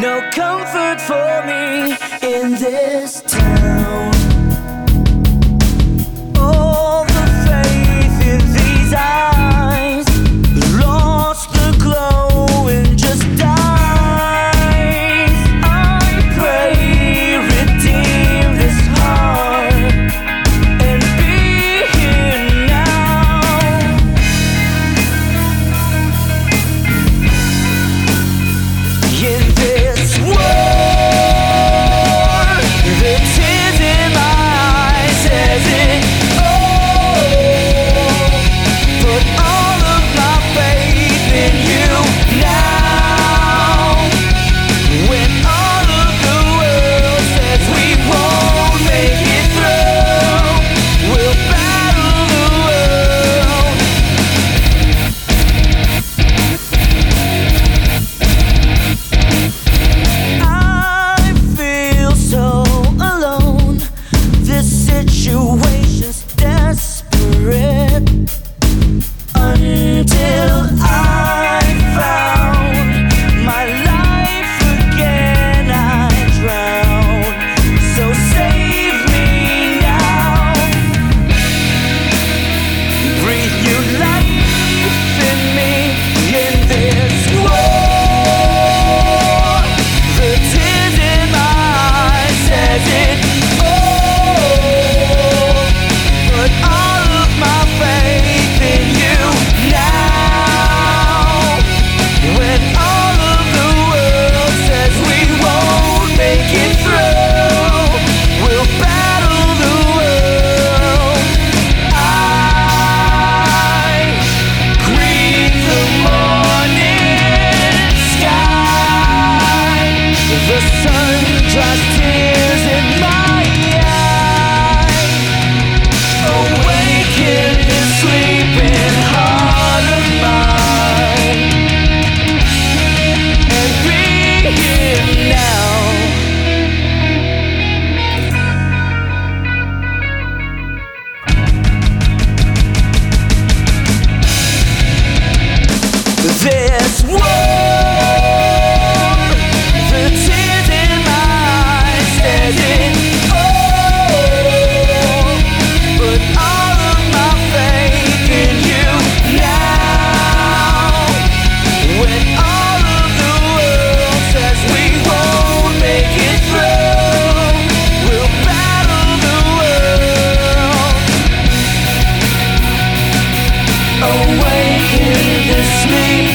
No comfort for me in this town. away this sleep.